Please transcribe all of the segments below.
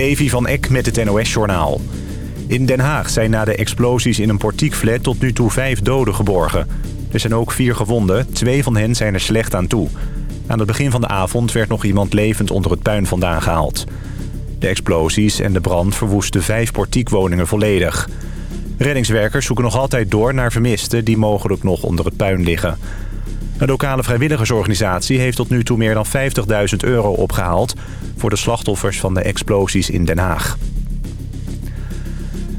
Levi van Eck met het NOS-journaal. In Den Haag zijn na de explosies in een portiekflat tot nu toe vijf doden geborgen. Er zijn ook vier gewonden, twee van hen zijn er slecht aan toe. Aan het begin van de avond werd nog iemand levend onder het puin vandaan gehaald. De explosies en de brand verwoesten vijf portiekwoningen volledig. Reddingswerkers zoeken nog altijd door naar vermisten die mogelijk nog onder het puin liggen. Een lokale vrijwilligersorganisatie heeft tot nu toe meer dan 50.000 euro opgehaald... voor de slachtoffers van de explosies in Den Haag.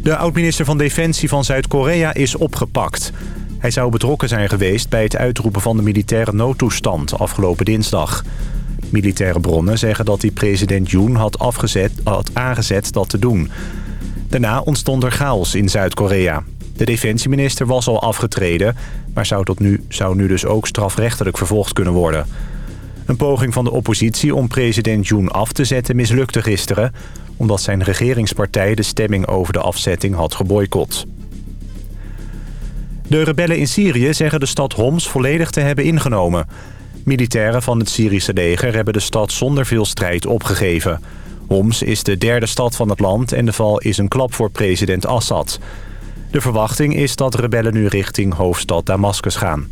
De oud-minister van Defensie van Zuid-Korea is opgepakt. Hij zou betrokken zijn geweest bij het uitroepen van de militaire noodtoestand afgelopen dinsdag. Militaire bronnen zeggen dat hij president Yoon had, afgezet, had aangezet dat te doen. Daarna ontstond er chaos in Zuid-Korea. De defensieminister was al afgetreden, maar zou, tot nu, zou nu dus ook strafrechtelijk vervolgd kunnen worden. Een poging van de oppositie om president Yoon af te zetten mislukte gisteren... omdat zijn regeringspartij de stemming over de afzetting had geboycott. De rebellen in Syrië zeggen de stad Homs volledig te hebben ingenomen. Militairen van het Syrische leger hebben de stad zonder veel strijd opgegeven. Homs is de derde stad van het land en de val is een klap voor president Assad. De verwachting is dat rebellen nu richting hoofdstad Damascus gaan.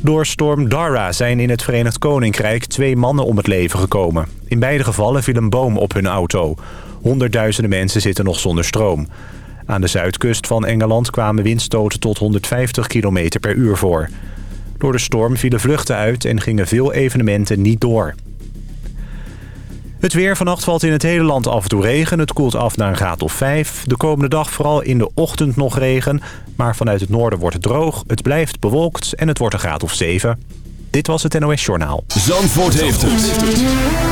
Door storm Dara zijn in het Verenigd Koninkrijk twee mannen om het leven gekomen. In beide gevallen viel een boom op hun auto. Honderdduizenden mensen zitten nog zonder stroom. Aan de zuidkust van Engeland kwamen windstoten tot 150 km per uur voor. Door de storm vielen vluchten uit en gingen veel evenementen niet door. Het weer vannacht valt in het hele land af en toe regen. Het koelt af naar een graad of 5. De komende dag vooral in de ochtend nog regen. Maar vanuit het noorden wordt het droog. Het blijft bewolkt en het wordt een graad of 7. Dit was het NOS Journaal. Zandvoort heeft het.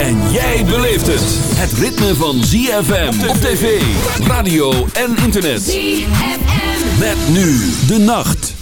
En jij beleeft het. Het ritme van ZFM op tv, radio en internet. ZFM. Met nu de nacht.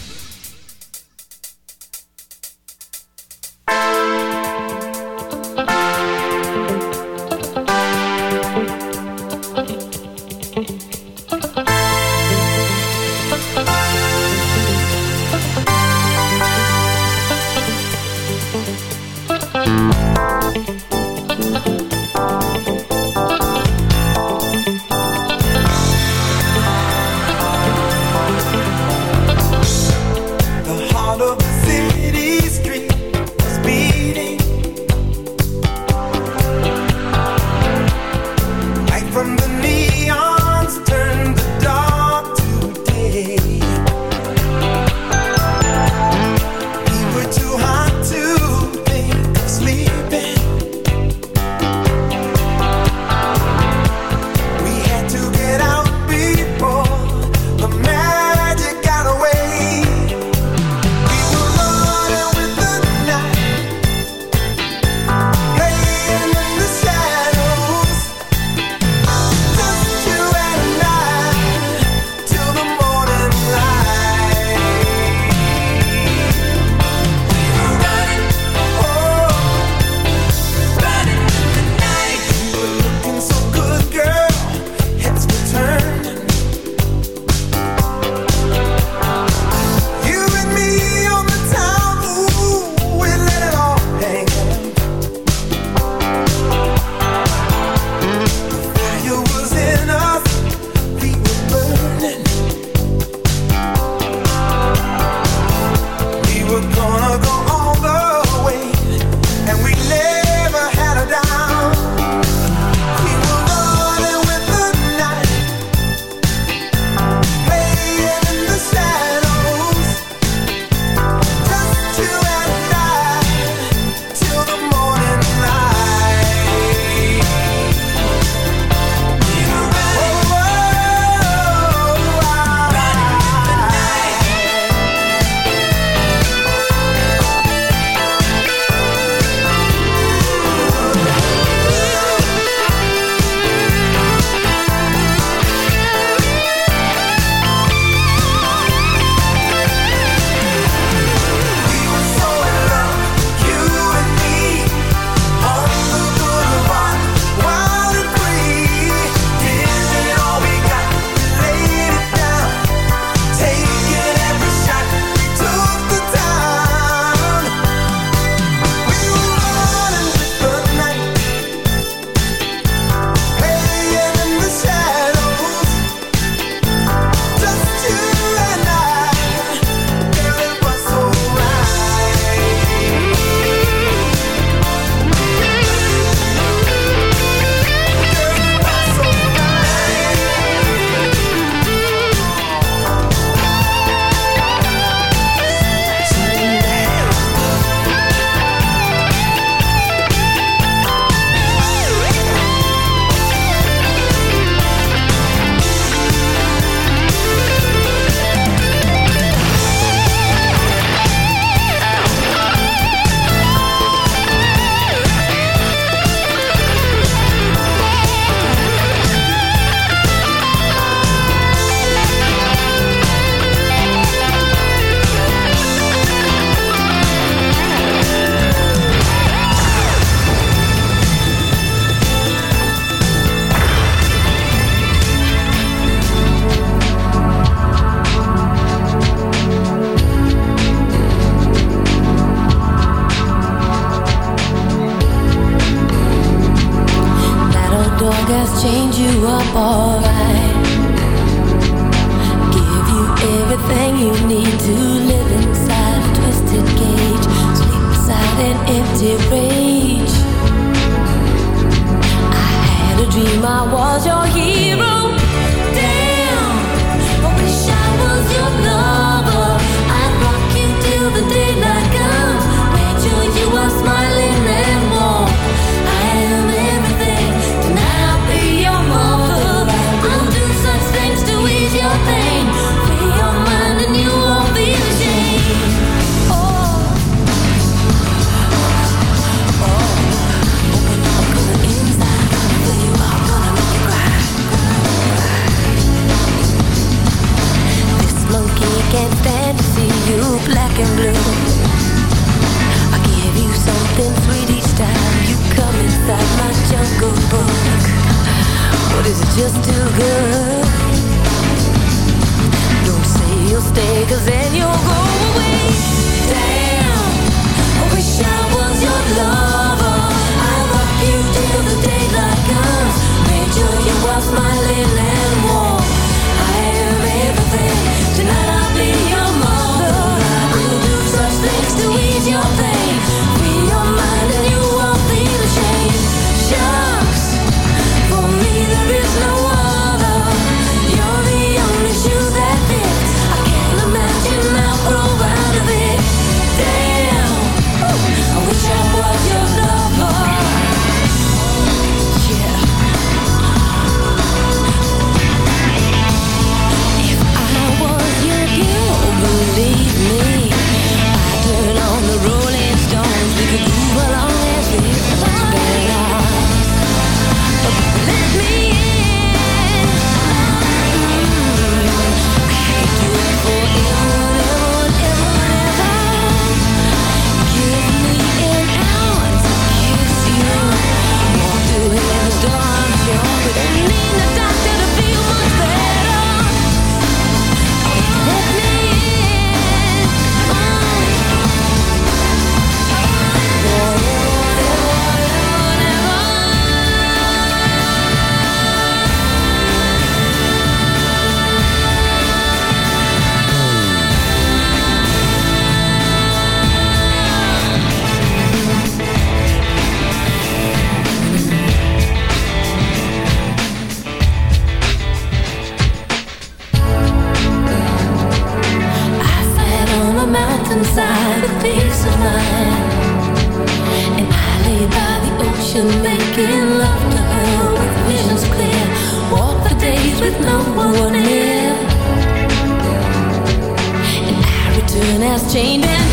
chained in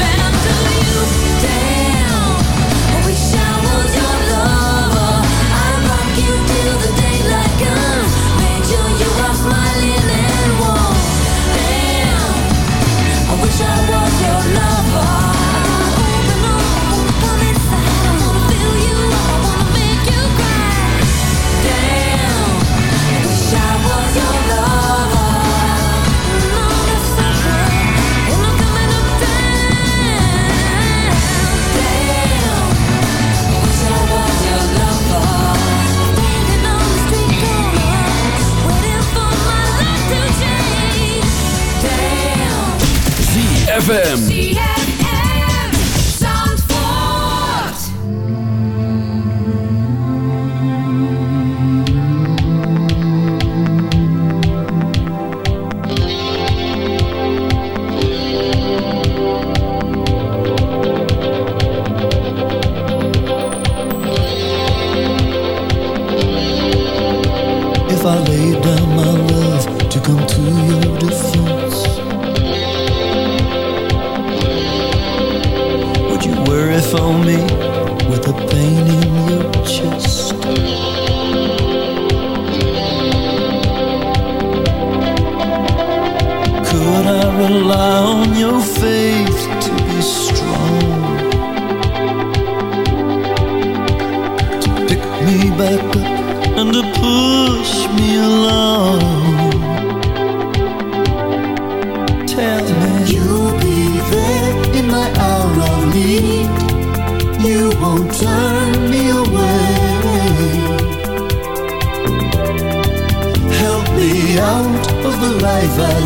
ZFM.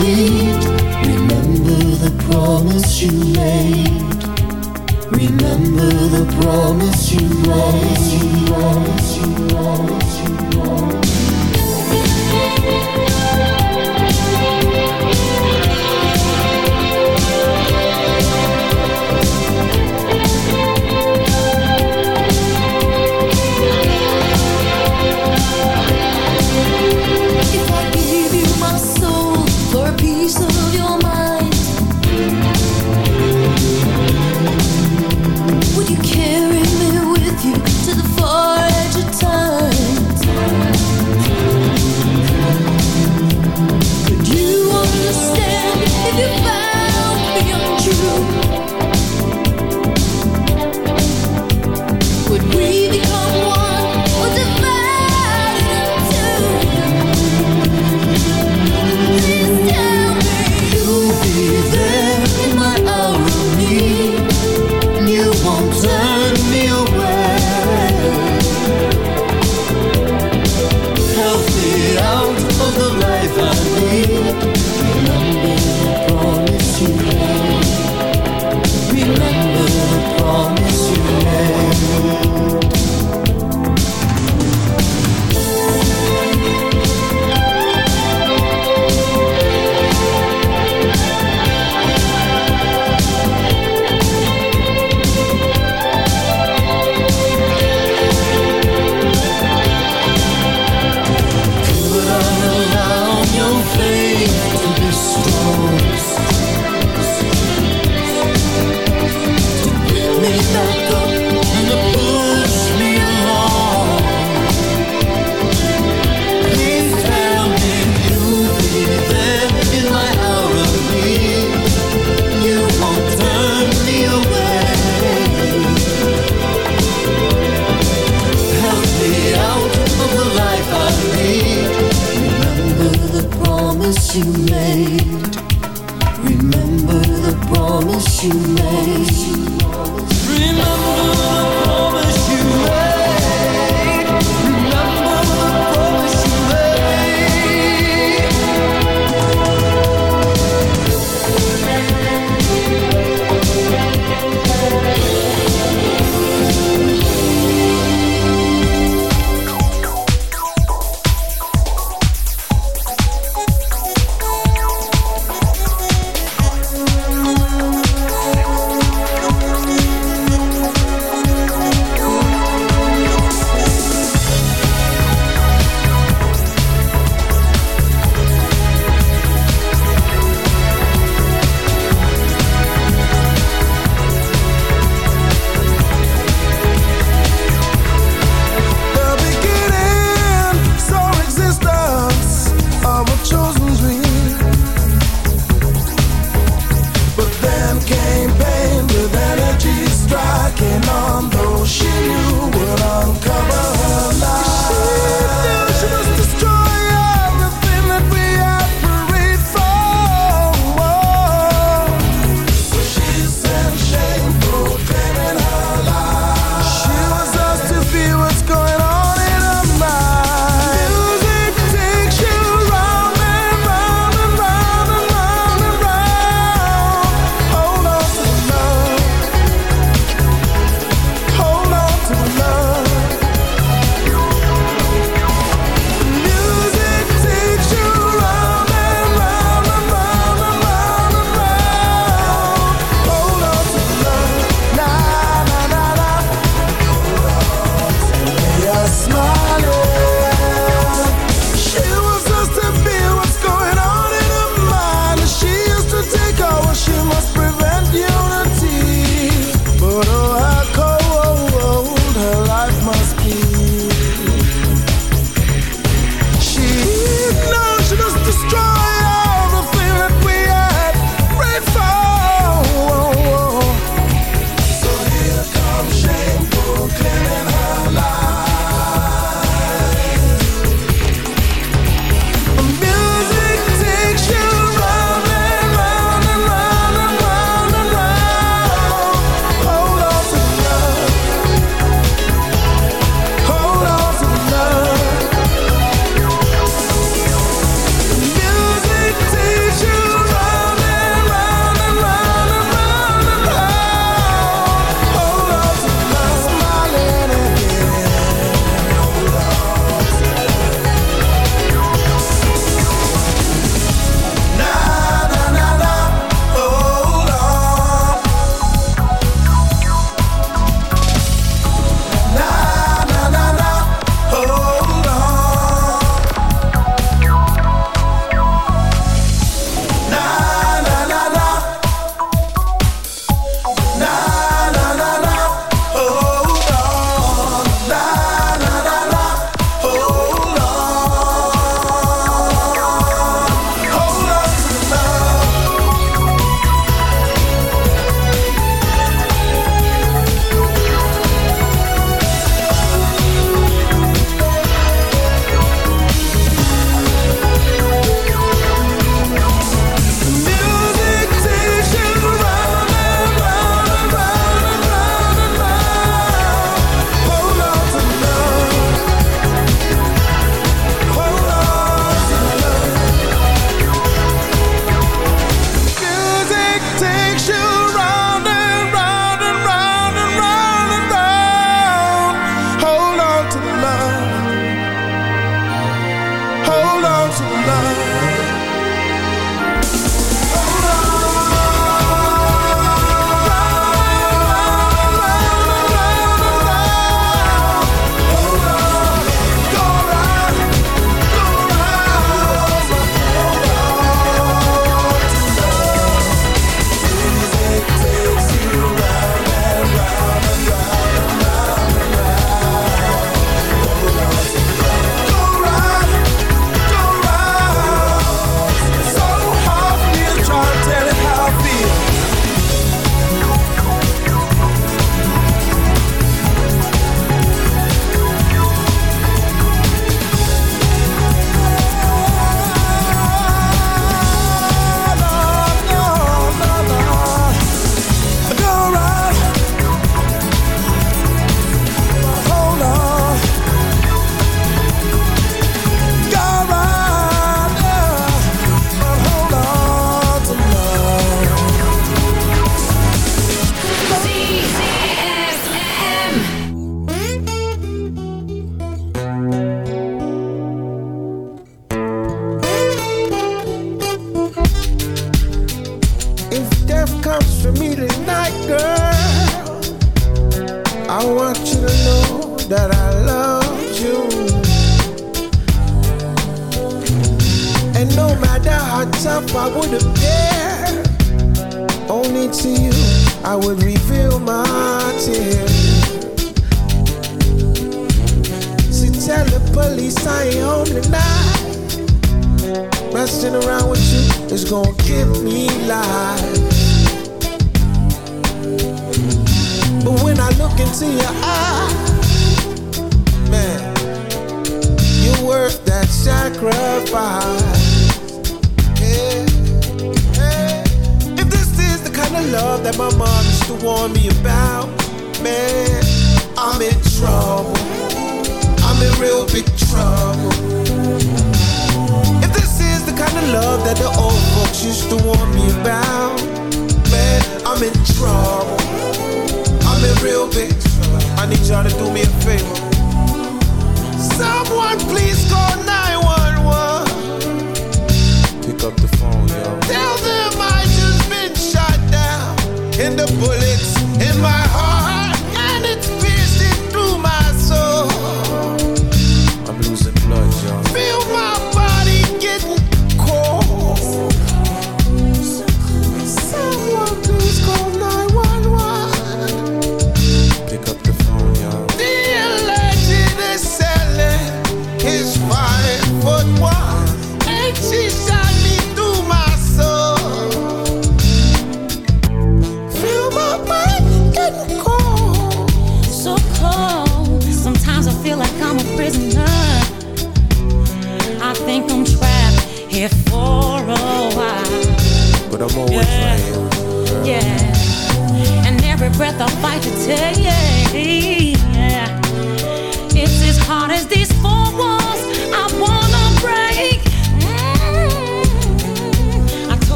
Remember the promise you made. Remember the promise you made. You promise, you promise, you promise.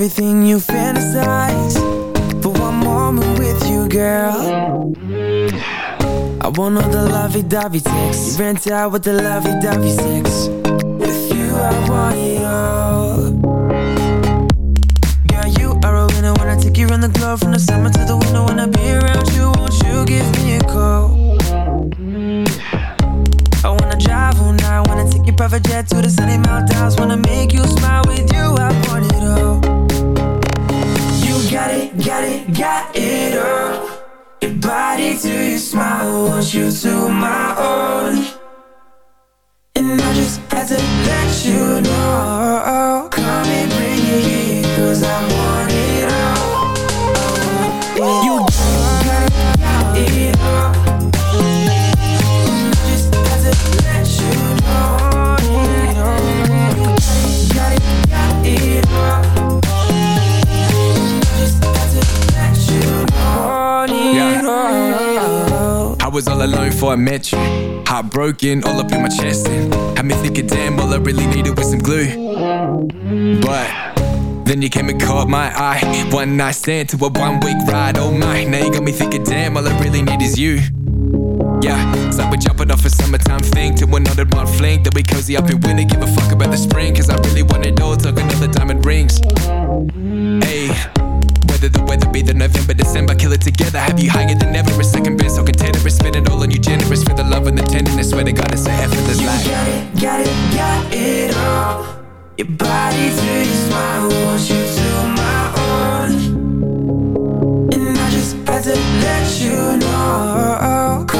Everything you fantasize. For one moment with you, girl. I want all the lovey-dovey sex. You rent out with the lovey-dovey sex. With you, I want it all. Girl, you are a winner when I take you around the globe from the summer to the body you smile, want you to my own. Before I met you. Heartbroken, all up in my chest, and had me thinking, damn, all I really needed was some glue. But then you came and caught my eye. One night stand to a one week ride, oh my. Now you got me thinking, damn, all I really need is you. Yeah, it's like we're jumping off a summertime thing to another one fling. Then we cozy up in winter, give a fuck about the spring. Cause I really want it all, took another diamond rings. Hey, whether the weather be the November, December, kill it together. Have you higher than ever? Your body your smile, you to my own. And I just had to let you know.